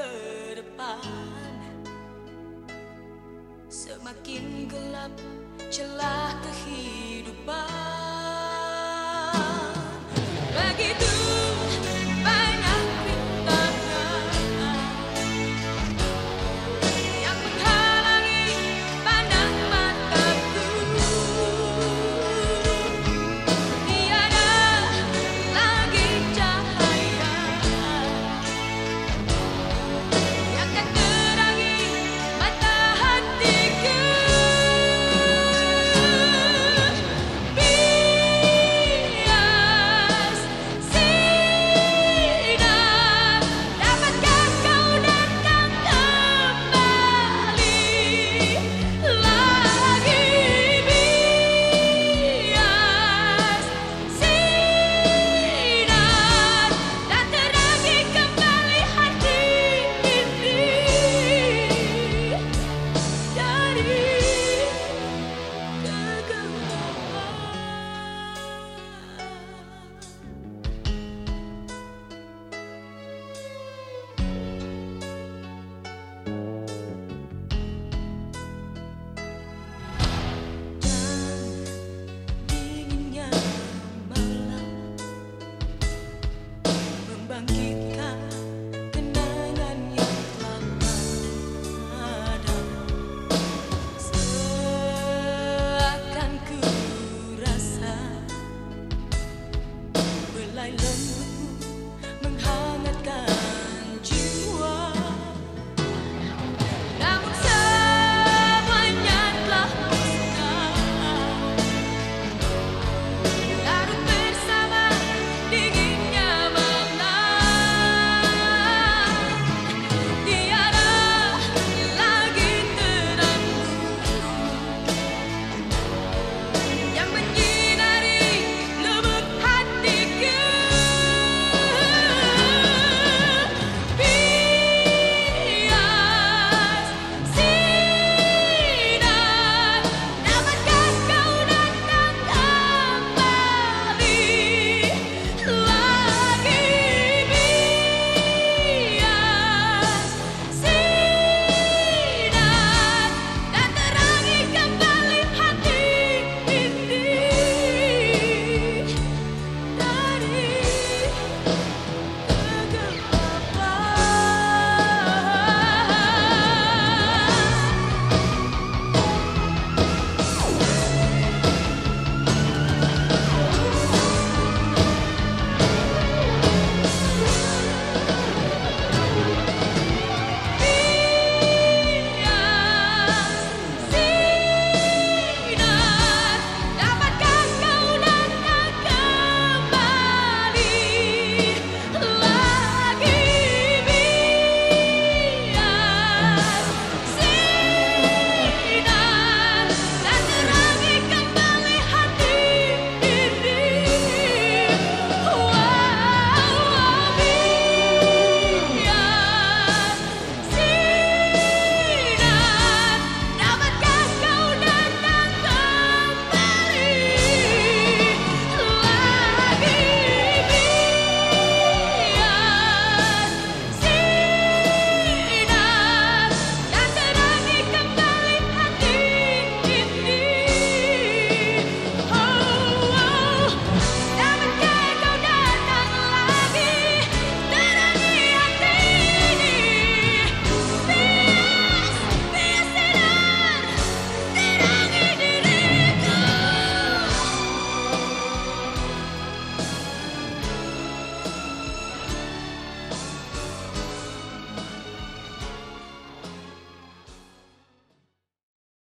ke depan Semakin gelap celah kehidupan.